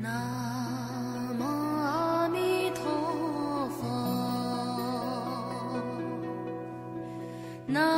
南无阿弥陀佛南